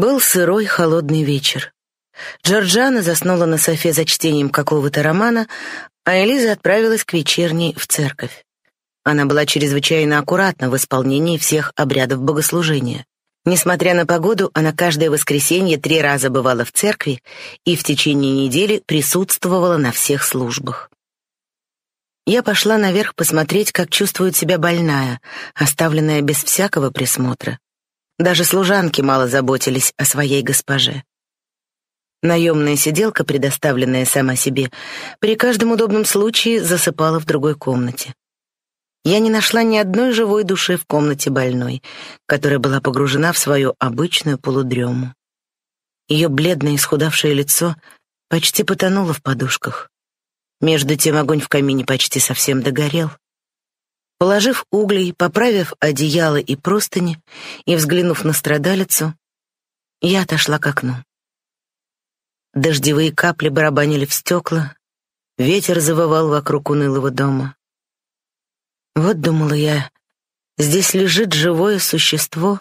Был сырой, холодный вечер. Джорджана заснула на софе за чтением какого-то романа, а Элиза отправилась к вечерней в церковь. Она была чрезвычайно аккуратна в исполнении всех обрядов богослужения. Несмотря на погоду, она каждое воскресенье три раза бывала в церкви и в течение недели присутствовала на всех службах. Я пошла наверх посмотреть, как чувствует себя больная, оставленная без всякого присмотра. Даже служанки мало заботились о своей госпоже. Наемная сиделка, предоставленная сама себе, при каждом удобном случае засыпала в другой комнате. Я не нашла ни одной живой души в комнате больной, которая была погружена в свою обычную полудрему. Ее бледное исхудавшее лицо почти потонуло в подушках. Между тем огонь в камине почти совсем догорел. Положив угли, поправив одеяло и простыни и взглянув на страдалицу, я отошла к окну. Дождевые капли барабанили в стекла, ветер завывал вокруг унылого дома. Вот, думала я, здесь лежит живое существо,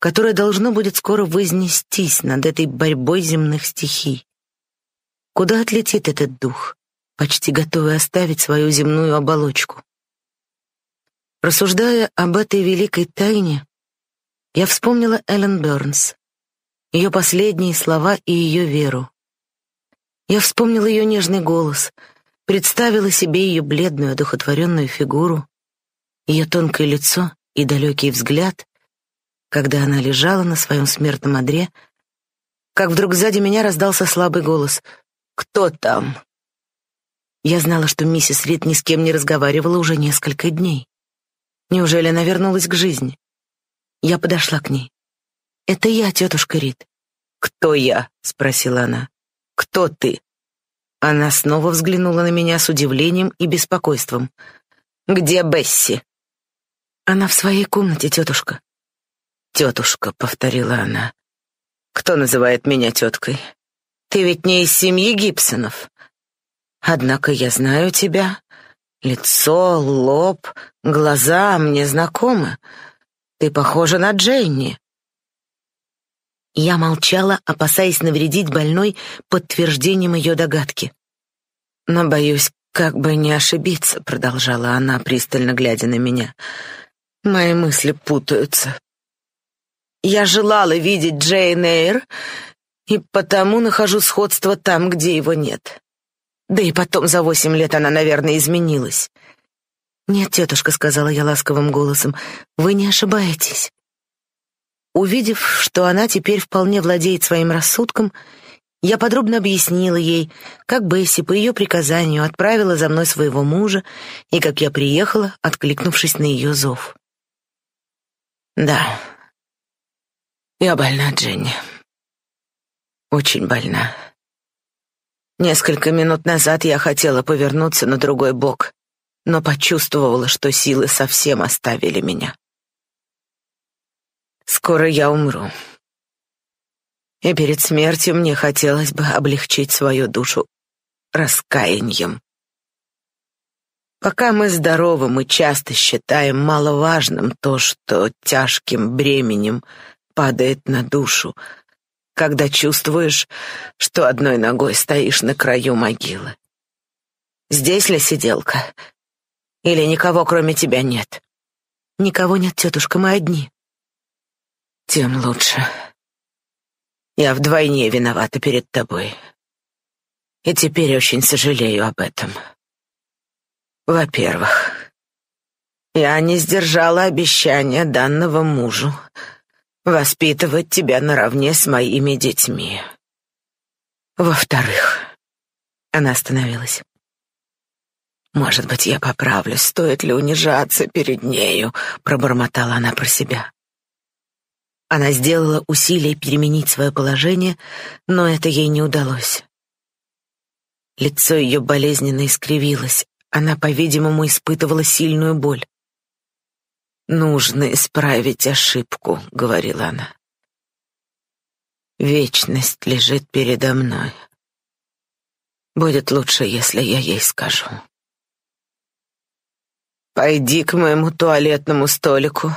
которое должно будет скоро вознестись над этой борьбой земных стихий. Куда отлетит этот дух, почти готовый оставить свою земную оболочку? Рассуждая об этой великой тайне, я вспомнила Эллен Бёрнс, ее последние слова и ее веру. Я вспомнила ее нежный голос, представила себе ее бледную, одухотворенную фигуру, ее тонкое лицо и далекий взгляд, когда она лежала на своем смертном одре, как вдруг сзади меня раздался слабый голос «Кто там?». Я знала, что миссис Рид ни с кем не разговаривала уже несколько дней. Неужели она вернулась к жизни? Я подошла к ней. «Это я, тетушка Рид». «Кто я?» — спросила она. «Кто ты?» Она снова взглянула на меня с удивлением и беспокойством. «Где Бесси?» «Она в своей комнате, тетушка». «Тетушка», — повторила она. «Кто называет меня теткой? Ты ведь не из семьи Гибсонов. Однако я знаю тебя. Лицо, лоб, глаза мне знакомы. Ты похожа на Дженни. Я молчала, опасаясь навредить больной подтверждением ее догадки. Но боюсь, как бы не ошибиться, продолжала она, пристально глядя на меня. Мои мысли путаются. Я желала видеть Джейн Эйр, и потому нахожу сходство там, где его нет. Да и потом за восемь лет она, наверное, изменилась. «Нет, тетушка», — сказала я ласковым голосом, — «вы не ошибаетесь». Увидев, что она теперь вполне владеет своим рассудком, я подробно объяснила ей, как Бесси по ее приказанию отправила за мной своего мужа и как я приехала, откликнувшись на ее зов. «Да, я больна, Дженни. Очень больна. Несколько минут назад я хотела повернуться на другой бок, но почувствовала, что силы совсем оставили меня. Скоро я умру. И перед смертью мне хотелось бы облегчить свою душу раскаянием. Пока мы здоровы, мы часто считаем маловажным то, что тяжким бременем падает на душу, когда чувствуешь, что одной ногой стоишь на краю могилы. Здесь ли сиделка? Или никого, кроме тебя, нет? Никого нет, тетушка, мы одни. Тем лучше. Я вдвойне виновата перед тобой. И теперь очень сожалею об этом. Во-первых, я не сдержала обещания данного мужу воспитывать тебя наравне с моими детьми. Во-вторых, она остановилась. Может быть, я поправлюсь, стоит ли унижаться перед нею, пробормотала она про себя. Она сделала усилие переменить свое положение, но это ей не удалось. Лицо ее болезненно искривилось. Она, по-видимому, испытывала сильную боль. «Нужно исправить ошибку», — говорила она. «Вечность лежит передо мной. Будет лучше, если я ей скажу». «Пойди к моему туалетному столику,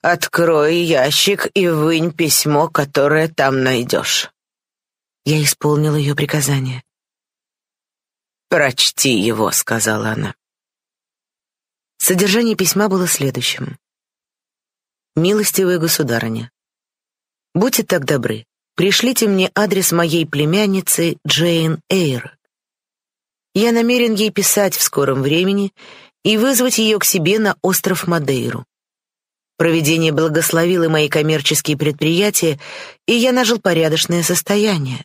Открой ящик и вынь письмо, которое там найдешь». Я исполнила ее приказание. «Прочти его», — сказала она. Содержание письма было следующим. «Милостивая государыня, будьте так добры, пришлите мне адрес моей племянницы Джейн Эйр. Я намерен ей писать в скором времени и вызвать ее к себе на остров Мадейру. Проведение благословило мои коммерческие предприятия, и я нажил порядочное состояние.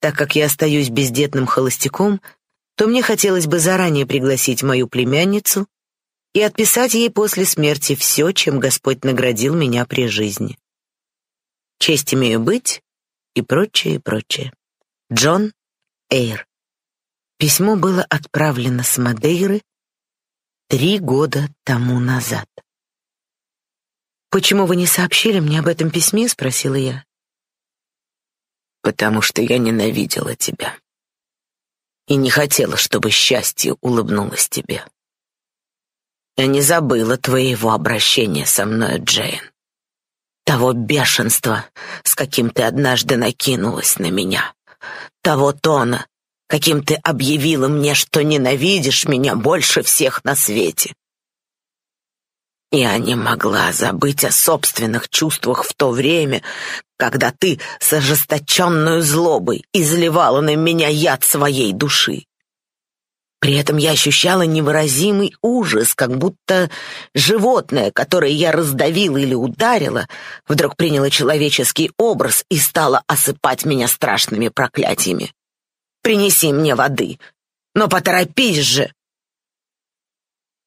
Так как я остаюсь бездетным холостяком, то мне хотелось бы заранее пригласить мою племянницу и отписать ей после смерти все, чем Господь наградил меня при жизни. Честь имею быть и прочее, и прочее. Джон Эйр. Письмо было отправлено с Мадейры три года тому назад. «Почему вы не сообщили мне об этом письме?» — спросила я. «Потому что я ненавидела тебя и не хотела, чтобы счастье улыбнулось тебе. Я не забыла твоего обращения со мной, Джейн. Того бешенства, с каким ты однажды накинулась на меня. Того тона, каким ты объявила мне, что ненавидишь меня больше всех на свете. Я не могла забыть о собственных чувствах в то время, когда ты с ожесточенной злобой изливала на меня яд своей души. При этом я ощущала невыразимый ужас, как будто животное, которое я раздавила или ударила, вдруг приняло человеческий образ и стало осыпать меня страшными проклятиями. «Принеси мне воды, но поторопись же!»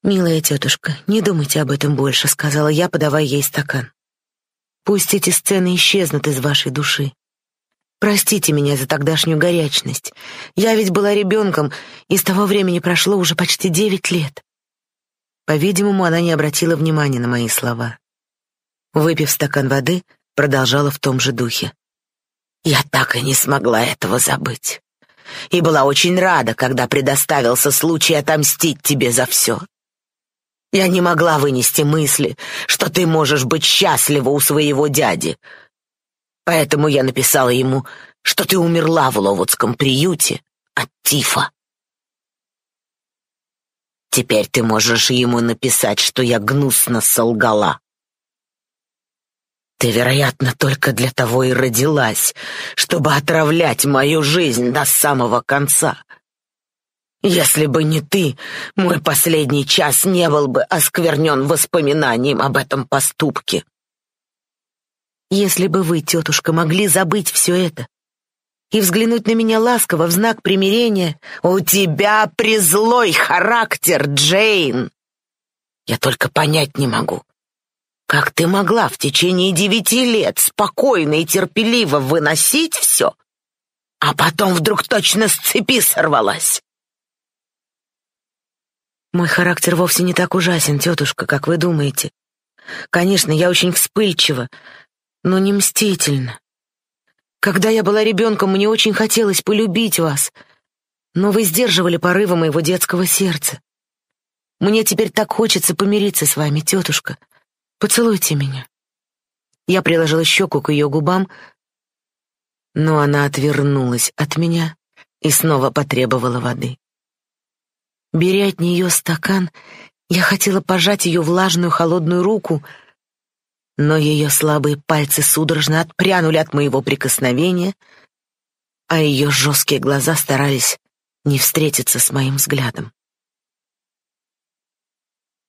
«Милая тетушка, не думайте об этом больше», — сказала я, подавая ей стакан. «Пусть эти сцены исчезнут из вашей души. Простите меня за тогдашнюю горячность. Я ведь была ребенком, и с того времени прошло уже почти девять лет». По-видимому, она не обратила внимания на мои слова. Выпив стакан воды, продолжала в том же духе. «Я так и не смогла этого забыть. И была очень рада, когда предоставился случай отомстить тебе за все. Я не могла вынести мысли, что ты можешь быть счастлива у своего дяди. Поэтому я написала ему, что ты умерла в Ловудском приюте от тифа. Теперь ты можешь ему написать, что я гнусно солгала. Ты, вероятно, только для того и родилась, чтобы отравлять мою жизнь до самого конца. Если бы не ты, мой последний час не был бы осквернен воспоминанием об этом поступке. Если бы вы, тетушка, могли забыть все это и взглянуть на меня ласково в знак примирения, у тебя призлой характер, Джейн. Я только понять не могу, как ты могла в течение девяти лет спокойно и терпеливо выносить все, а потом вдруг точно с цепи сорвалась. Мой характер вовсе не так ужасен, тетушка, как вы думаете. Конечно, я очень вспыльчива, но не мстительна. Когда я была ребенком, мне очень хотелось полюбить вас, но вы сдерживали порывы моего детского сердца. Мне теперь так хочется помириться с вами, тетушка. Поцелуйте меня. Я приложила щеку к ее губам, но она отвернулась от меня и снова потребовала воды. Беря от нее стакан, я хотела пожать ее влажную холодную руку, но ее слабые пальцы судорожно отпрянули от моего прикосновения, а ее жесткие глаза старались не встретиться с моим взглядом.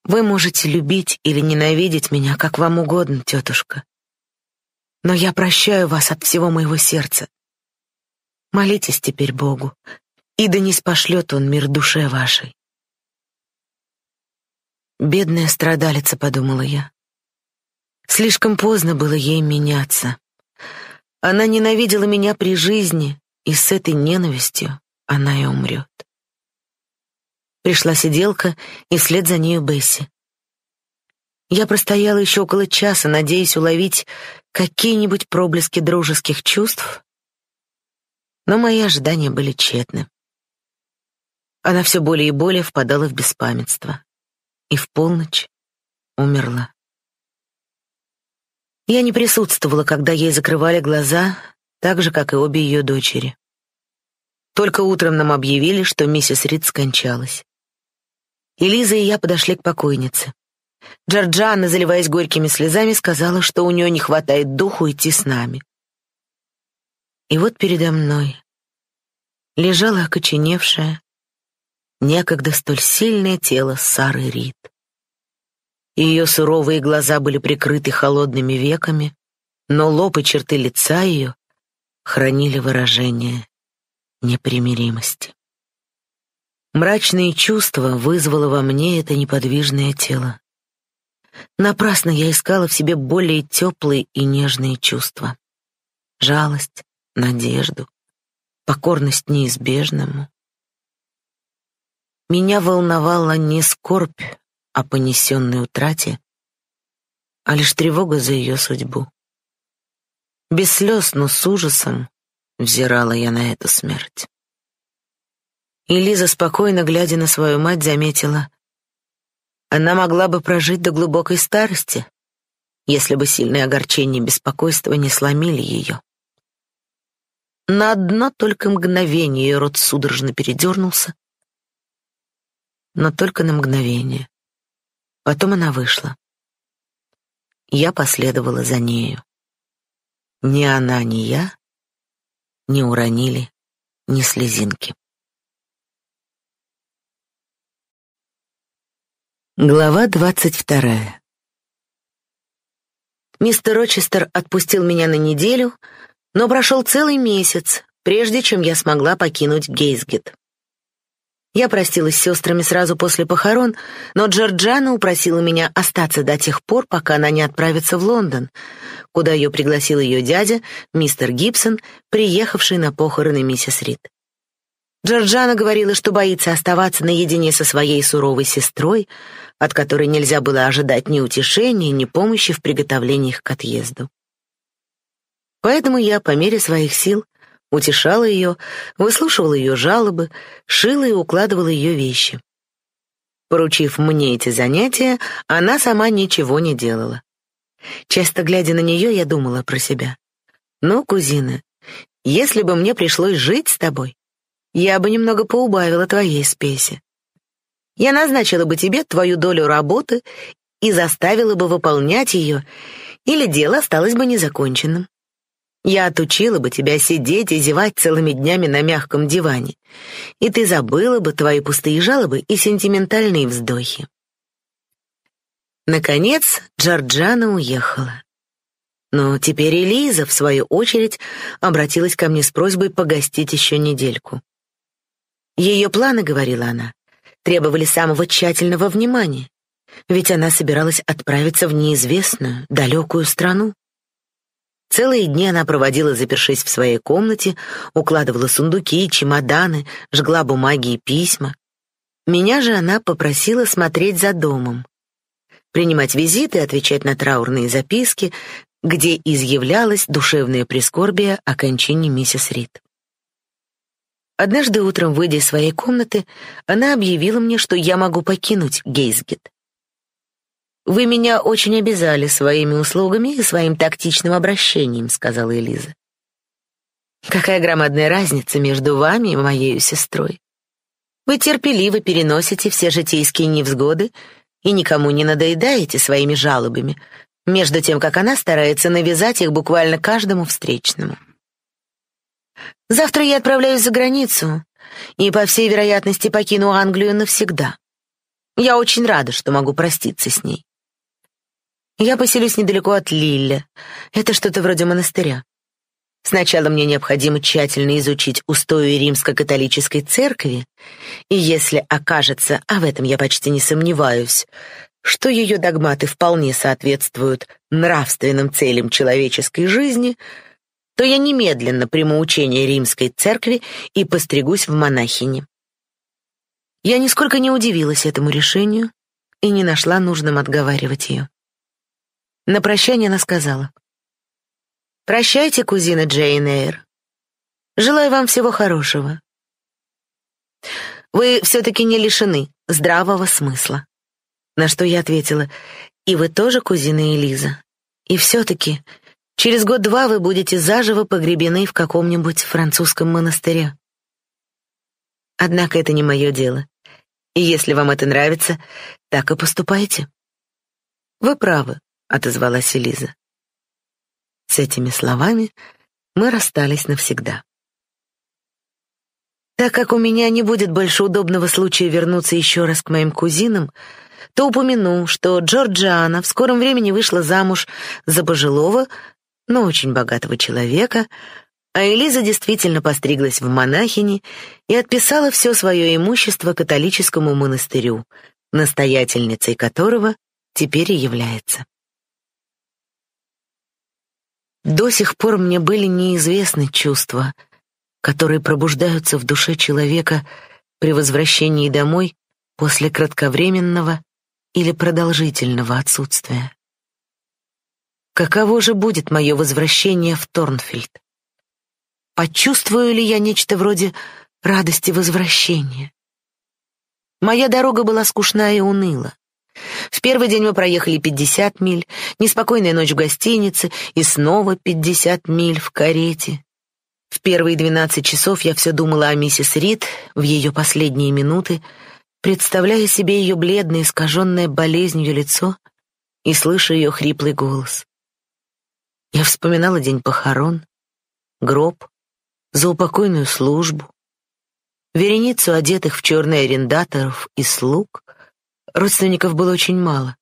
Вы можете любить или ненавидеть меня, как вам угодно, тетушка. Но я прощаю вас от всего моего сердца. Молитесь теперь Богу, и да не спошлет он мир душе вашей. Бедная страдалица, подумала я. Слишком поздно было ей меняться. Она ненавидела меня при жизни, и с этой ненавистью она и умрет. Пришла сиделка, и вслед за нею Бесси. Я простояла еще около часа, надеясь уловить какие-нибудь проблески дружеских чувств, но мои ожидания были тщетны. Она все более и более впадала в беспамятство и в полночь умерла. Я не присутствовала, когда ей закрывали глаза, так же, как и обе ее дочери. Только утром нам объявили, что миссис Рид скончалась. Элиза и я подошли к покойнице. Джорджана, заливаясь горькими слезами, сказала, что у нее не хватает духу идти с нами. И вот передо мной лежало окоченевшее, некогда столь сильное тело Сары Рид. Ее суровые глаза были прикрыты холодными веками, но лоб и черты лица ее хранили выражение непримиримости. Мрачные чувства вызвало во мне это неподвижное тело. Напрасно я искала в себе более теплые и нежные чувства. Жалость, надежду, покорность неизбежному. Меня волновала не скорбь о понесенной утрате, а лишь тревога за ее судьбу. Без слез, но с ужасом взирала я на эту смерть. И Лиза, спокойно глядя на свою мать, заметила, она могла бы прожить до глубокой старости, если бы сильные огорчения и беспокойство не сломили ее. На одно только мгновение ее рот судорожно передернулся, но только на мгновение. Потом она вышла. Я последовала за нею. Ни она, ни я не уронили ни слезинки. Глава двадцать вторая. Мистер Рочестер отпустил меня на неделю, но прошел целый месяц, прежде чем я смогла покинуть Гейсгет. Я простилась с сестрами сразу после похорон, но Джорджана упросила меня остаться до тех пор, пока она не отправится в Лондон, куда ее пригласил ее дядя, мистер Гибсон, приехавший на похороны миссис Рид. Джорджана говорила, что боится оставаться наедине со своей суровой сестрой, от которой нельзя было ожидать ни утешения, ни помощи в приготовлениях к отъезду. Поэтому я, по мере своих сил, утешала ее, выслушивала ее жалобы, шила и укладывала ее вещи. Поручив мне эти занятия, она сама ничего не делала. Часто глядя на нее, я думала про себя. «Ну, кузина, если бы мне пришлось жить с тобой, я бы немного поубавила твоей спеси. Я назначила бы тебе твою долю работы и заставила бы выполнять ее, или дело осталось бы незаконченным. Я отучила бы тебя сидеть и зевать целыми днями на мягком диване, и ты забыла бы твои пустые жалобы и сентиментальные вздохи. Наконец, Джорджана уехала. Но теперь Элиза, в свою очередь, обратилась ко мне с просьбой погостить еще недельку. Ее планы, говорила она, требовали самого тщательного внимания, ведь она собиралась отправиться в неизвестную, далекую страну. Целые дни она проводила, запершись в своей комнате, укладывала сундуки, чемоданы, жгла бумаги и письма. Меня же она попросила смотреть за домом, принимать визиты, отвечать на траурные записки, где изъявлялось душевное прискорбие о кончине миссис Рид. Однажды утром, выйдя из своей комнаты, она объявила мне, что я могу покинуть Гейсгет. «Вы меня очень обязали своими услугами и своим тактичным обращением», — сказала Элиза. «Какая громадная разница между вами и моей сестрой. Вы терпеливо переносите все житейские невзгоды и никому не надоедаете своими жалобами, между тем, как она старается навязать их буквально каждому встречному. Завтра я отправляюсь за границу и, по всей вероятности, покину Англию навсегда. Я очень рада, что могу проститься с ней. Я поселюсь недалеко от Лилля. Это что-то вроде монастыря. Сначала мне необходимо тщательно изучить устои римско-католической церкви, и если окажется, а в этом я почти не сомневаюсь, что ее догматы вполне соответствуют нравственным целям человеческой жизни, то я немедленно приму учение римской церкви и постригусь в монахини. Я нисколько не удивилась этому решению и не нашла нужным отговаривать ее. На прощание она сказала. «Прощайте, кузина Джейн Эйр. Желаю вам всего хорошего. Вы все-таки не лишены здравого смысла». На что я ответила, «И вы тоже, кузина Элиза. И все-таки через год-два вы будете заживо погребены в каком-нибудь французском монастыре. Однако это не мое дело. И если вам это нравится, так и поступайте. Вы правы, отозвалась Элиза. С этими словами мы расстались навсегда. Так как у меня не будет больше удобного случая вернуться еще раз к моим кузинам, то упомяну, что Джорджиана в скором времени вышла замуж за пожилого, но очень богатого человека, а Элиза действительно постриглась в монахини и отписала все свое имущество католическому монастырю, настоятельницей которого теперь и является. До сих пор мне были неизвестны чувства, которые пробуждаются в душе человека при возвращении домой после кратковременного или продолжительного отсутствия. Каково же будет мое возвращение в Торнфильд? Почувствую ли я нечто вроде радости возвращения? Моя дорога была скучна и уныла. В первый день мы проехали 50 миль, неспокойная ночь в гостинице и снова 50 миль в карете. В первые двенадцать часов я все думала о миссис Рид в ее последние минуты, представляя себе ее бледное, искаженное болезнью лицо и слыша ее хриплый голос. Я вспоминала день похорон, гроб, заупокойную службу, вереницу одетых в черные арендаторов и слуг. Родственников было очень мало.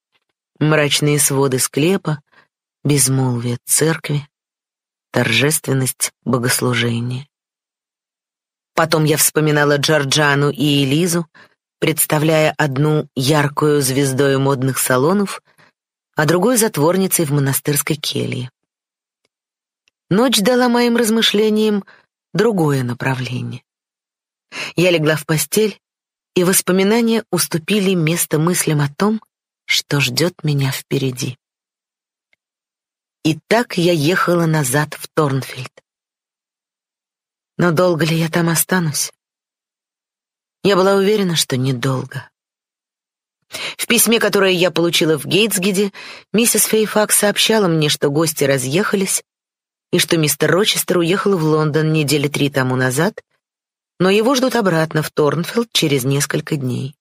Мрачные своды склепа, безмолвие церкви торжественность богослужения. Потом я вспоминала Джорджану и Элизу, представляя одну яркую звездой модных салонов, а другую затворницей в монастырской келье. Ночь дала моим размышлениям другое направление. Я легла в постель, и воспоминания уступили место мыслям о том, что ждет меня впереди. И так я ехала назад в Торнфильд. Но долго ли я там останусь? Я была уверена, что недолго. В письме, которое я получила в Гейтсгиде, миссис Фейфакс сообщала мне, что гости разъехались и что мистер Рочестер уехал в Лондон недели три тому назад, но его ждут обратно в Торнфилд через несколько дней.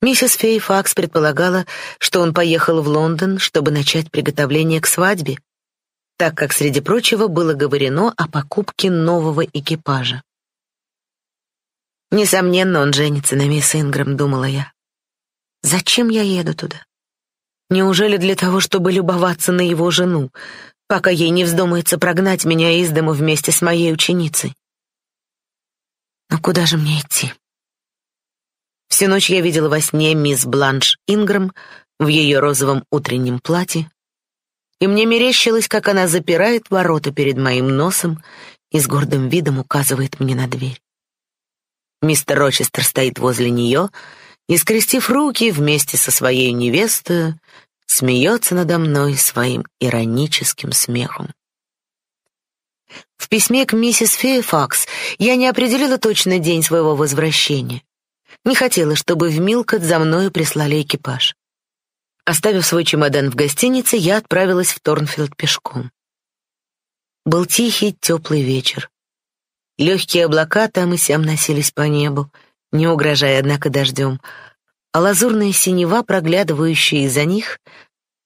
Миссис Фейфакс предполагала, что он поехал в Лондон, чтобы начать приготовление к свадьбе, так как, среди прочего, было говорено о покупке нового экипажа. Несомненно, он женится на мисс Ингрэм, думала я. Зачем я еду туда? Неужели для того, чтобы любоваться на его жену, пока ей не вздумается прогнать меня из дому вместе с моей ученицей? Но куда же мне идти? Всю ночь я видела во сне мисс Бланш Ингрэм в ее розовом утреннем платье, и мне мерещилось, как она запирает ворота перед моим носом и с гордым видом указывает мне на дверь. Мистер Рочестер стоит возле нее и, скрестив руки вместе со своей невестой, смеется надо мной своим ироническим смехом. В письме к миссис Фейфакс я не определила точно день своего возвращения. Не хотела, чтобы в Милкот за мною прислали экипаж. Оставив свой чемодан в гостинице, я отправилась в Торнфилд пешком. Был тихий, теплый вечер. Легкие облака там и сям носились по небу, не угрожая, однако, дождем, а лазурная синева, проглядывающая из-за них,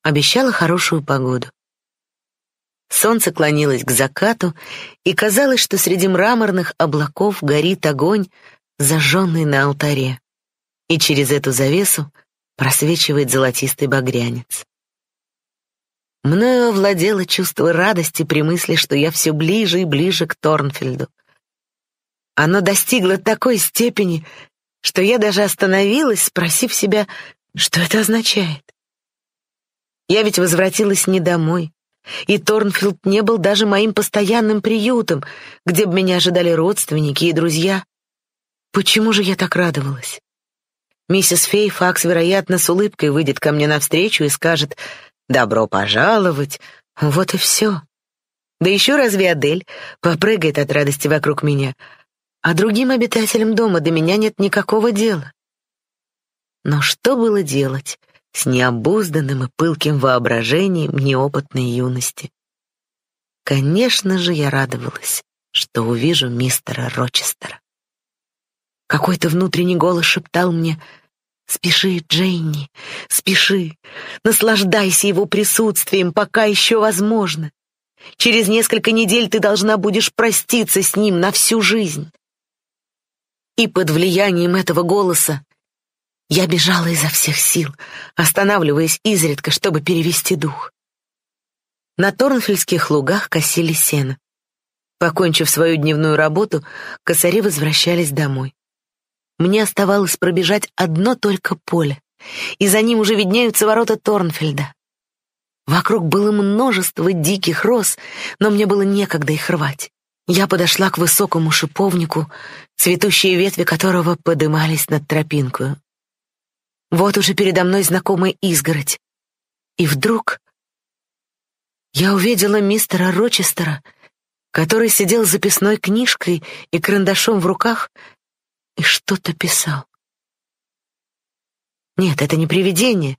обещала хорошую погоду. Солнце клонилось к закату, и казалось, что среди мраморных облаков горит огонь, зажженный на алтаре, и через эту завесу просвечивает золотистый багрянец. Мною овладело чувство радости при мысли, что я все ближе и ближе к Торнфельду. Оно достигло такой степени, что я даже остановилась, спросив себя, что это означает. Я ведь возвратилась не домой, и Торнфилд не был даже моим постоянным приютом, где бы меня ожидали родственники и друзья. Почему же я так радовалась? Миссис Фейфакс, вероятно, с улыбкой выйдет ко мне навстречу и скажет «Добро пожаловать». Вот и все. Да еще разве Адель попрыгает от радости вокруг меня, а другим обитателям дома до меня нет никакого дела. Но что было делать с необузданным и пылким воображением неопытной юности. Конечно же, я радовалась, что увижу мистера Рочестера. Какой-то внутренний голос шептал мне «Спеши, Дженни, спеши, наслаждайся его присутствием, пока еще возможно. Через несколько недель ты должна будешь проститься с ним на всю жизнь». И под влиянием этого голоса я бежала изо всех сил, останавливаясь изредка, чтобы перевести дух. На Торнфельдских лугах косили сено. Покончив свою дневную работу, косари возвращались домой. Мне оставалось пробежать одно только поле, и за ним уже виднеются ворота Торнфельда. Вокруг было множество диких роз, но мне было некогда их рвать. Я подошла к высокому шиповнику, цветущие ветви которого подымались над тропинкою. Вот уже передо мной знакомая изгородь. И вдруг я увидела мистера Рочестера, который сидел с записной книжкой и карандашом в руках и что-то писал. Нет, это не привидение.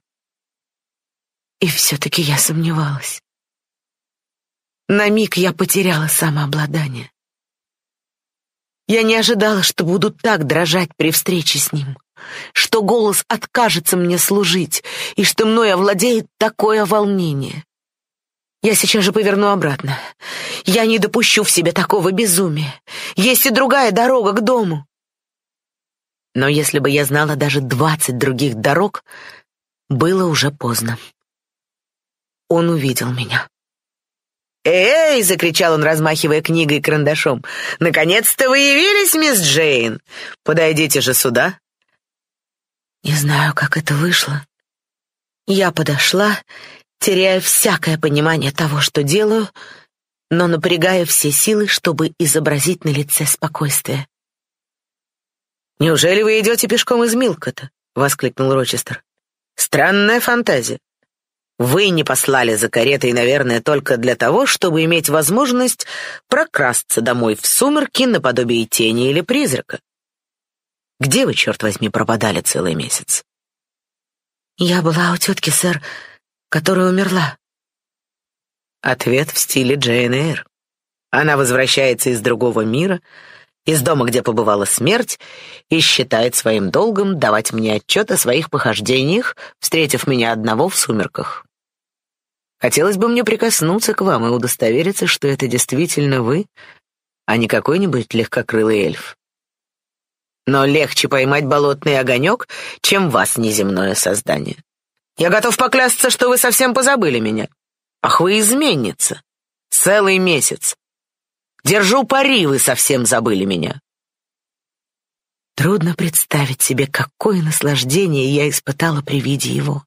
И все-таки я сомневалась. На миг я потеряла самообладание. Я не ожидала, что буду так дрожать при встрече с ним, что голос откажется мне служить и что мной овладеет такое волнение. Я сейчас же поверну обратно. Я не допущу в себе такого безумия. Есть и другая дорога к дому. Но если бы я знала даже двадцать других дорог, было уже поздно. Он увидел меня. «Эй!» — закричал он, размахивая книгой и карандашом. «Наконец-то вы явились, мисс Джейн! Подойдите же сюда!» Не знаю, как это вышло. Я подошла, теряя всякое понимание того, что делаю, но напрягая все силы, чтобы изобразить на лице спокойствие. «Неужели вы идете пешком из Милкота?» — воскликнул Рочестер. «Странная фантазия. Вы не послали за каретой, наверное, только для того, чтобы иметь возможность прокрасться домой в сумерки наподобие тени или призрака. Где вы, черт возьми, пропадали целый месяц?» «Я была у тетки, сэр, которая умерла». Ответ в стиле Джейн Эйр. Она возвращается из другого мира — из дома, где побывала смерть, и считает своим долгом давать мне отчет о своих похождениях, встретив меня одного в сумерках. Хотелось бы мне прикоснуться к вам и удостовериться, что это действительно вы, а не какой-нибудь легкокрылый эльф. Но легче поймать болотный огонек, чем вас, неземное создание. Я готов поклясться, что вы совсем позабыли меня. Ах, вы изменница. Целый месяц. Держу пари, вы совсем забыли меня. Трудно представить себе, какое наслаждение я испытала при виде его.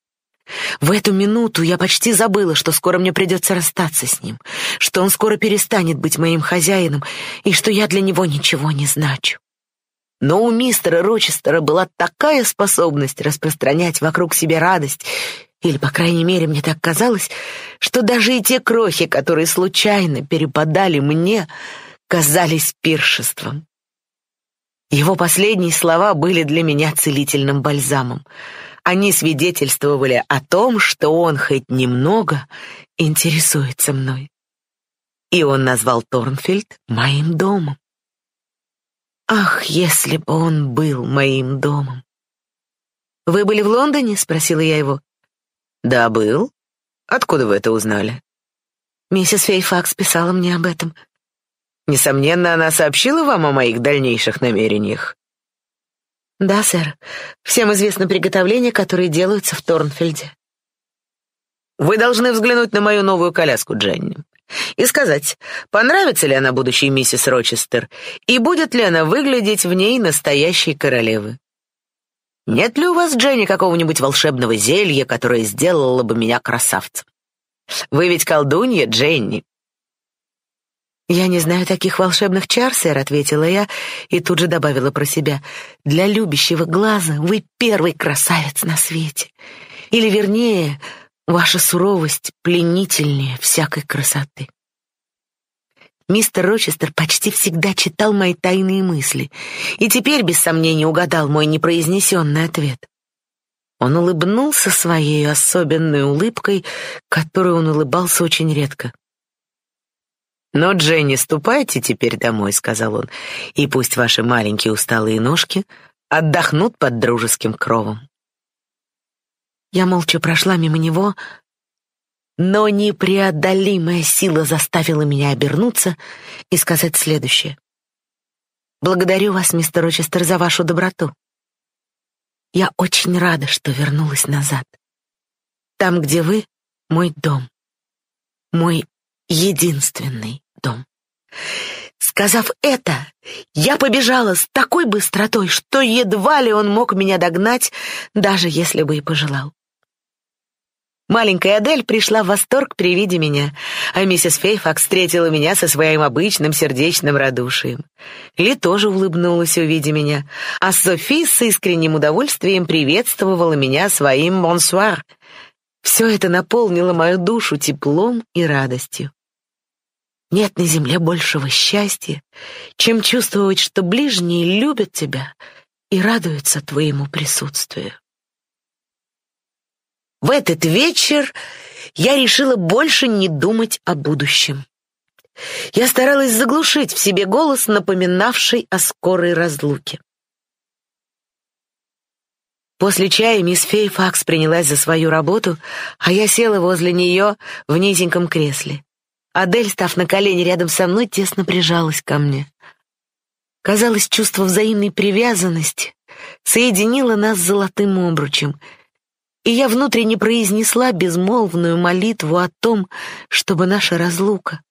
В эту минуту я почти забыла, что скоро мне придется расстаться с ним, что он скоро перестанет быть моим хозяином и что я для него ничего не значу. Но у мистера Рочестера была такая способность распространять вокруг себя радость или, по крайней мере, мне так казалось, что даже и те крохи, которые случайно перепадали мне, казались пиршеством. Его последние слова были для меня целительным бальзамом. Они свидетельствовали о том, что он хоть немного интересуется мной. И он назвал Торнфельд моим домом. Ах, если бы он был моим домом! «Вы были в Лондоне?» — спросила я его. «Да, был. Откуда вы это узнали?» Миссис Фейфакс писала мне об этом. Несомненно, она сообщила вам о моих дальнейших намерениях. Да, сэр. Всем известно приготовления, которые делаются в Торнфельде. Вы должны взглянуть на мою новую коляску, Дженни, и сказать, понравится ли она будущей миссис Рочестер и будет ли она выглядеть в ней настоящей королевы. Нет ли у вас, Дженни, какого-нибудь волшебного зелья, которое сделало бы меня красавцем? Вы ведь колдунья, Дженни. «Я не знаю таких волшебных чар, сэр», — ответила я и тут же добавила про себя. «Для любящего глаза вы первый красавец на свете. Или, вернее, ваша суровость пленительнее всякой красоты». Мистер Рочестер почти всегда читал мои тайные мысли и теперь, без сомнения, угадал мой непроизнесенный ответ. Он улыбнулся своей особенной улыбкой, которой он улыбался очень редко. «Но, Дженни, ступайте теперь домой», — сказал он, «и пусть ваши маленькие усталые ножки отдохнут под дружеским кровом». Я молча прошла мимо него, но непреодолимая сила заставила меня обернуться и сказать следующее. «Благодарю вас, мистер Рочестер, за вашу доброту. Я очень рада, что вернулась назад. Там, где вы, мой дом. Мой единственный дом. Сказав это, я побежала с такой быстротой, что едва ли он мог меня догнать, даже если бы и пожелал. Маленькая Адель пришла в восторг при виде меня, а миссис Фейфакс встретила меня со своим обычным сердечным радушием. Ли тоже улыбнулась, увидя меня, а Софи с искренним удовольствием приветствовала меня своим «бонсуар». Все это наполнило мою душу теплом и радостью. Нет на земле большего счастья, чем чувствовать, что ближние любят тебя и радуются твоему присутствию. В этот вечер я решила больше не думать о будущем. Я старалась заглушить в себе голос, напоминавший о скорой разлуке. После чая мисс Фейфакс принялась за свою работу, а я села возле нее в низеньком кресле. Адель, став на колени рядом со мной, тесно прижалась ко мне. Казалось, чувство взаимной привязанности соединило нас с золотым обручем — и я внутренне произнесла безмолвную молитву о том, чтобы наша разлука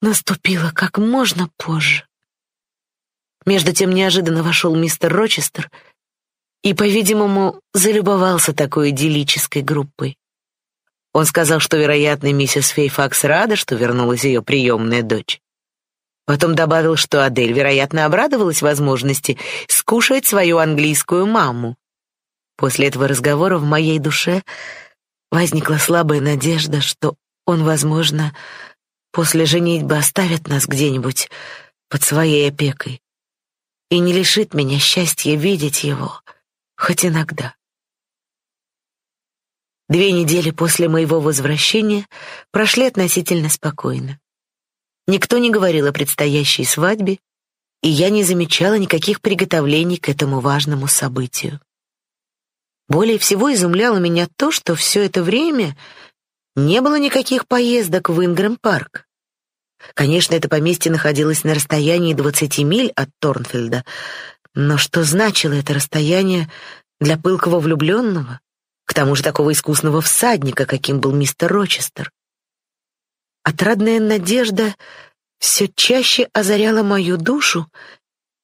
наступила как можно позже. Между тем неожиданно вошел мистер Рочестер и, по-видимому, залюбовался такой идиллической группой. Он сказал, что, вероятно, миссис Фейфакс рада, что вернулась ее приемная дочь. Потом добавил, что Адель, вероятно, обрадовалась возможности скушать свою английскую маму. После этого разговора в моей душе возникла слабая надежда, что он, возможно, после женитьбы оставит нас где-нибудь под своей опекой и не лишит меня счастья видеть его хоть иногда. Две недели после моего возвращения прошли относительно спокойно. Никто не говорил о предстоящей свадьбе, и я не замечала никаких приготовлений к этому важному событию. Более всего изумляло меня то, что все это время не было никаких поездок в Ингрэм-парк. Конечно, это поместье находилось на расстоянии 20 миль от Торнфельда, но что значило это расстояние для пылкого влюбленного, к тому же такого искусного всадника, каким был мистер Рочестер? Отрадная надежда все чаще озаряла мою душу,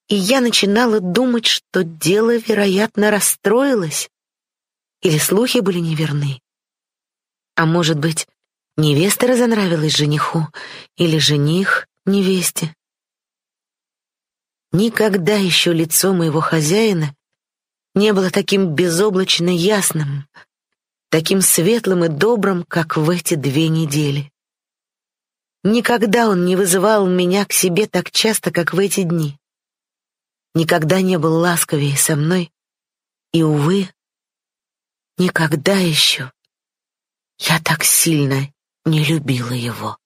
и я начинала думать, что дело, вероятно, расстроилось, или слухи были неверны? А может быть, невеста разонравилась жениху или жених невесте? Никогда еще лицо моего хозяина не было таким безоблачно ясным, таким светлым и добрым, как в эти две недели. Никогда он не вызывал меня к себе так часто, как в эти дни. Никогда не был ласковее со мной, и, увы, Никогда еще я так сильно не любила его.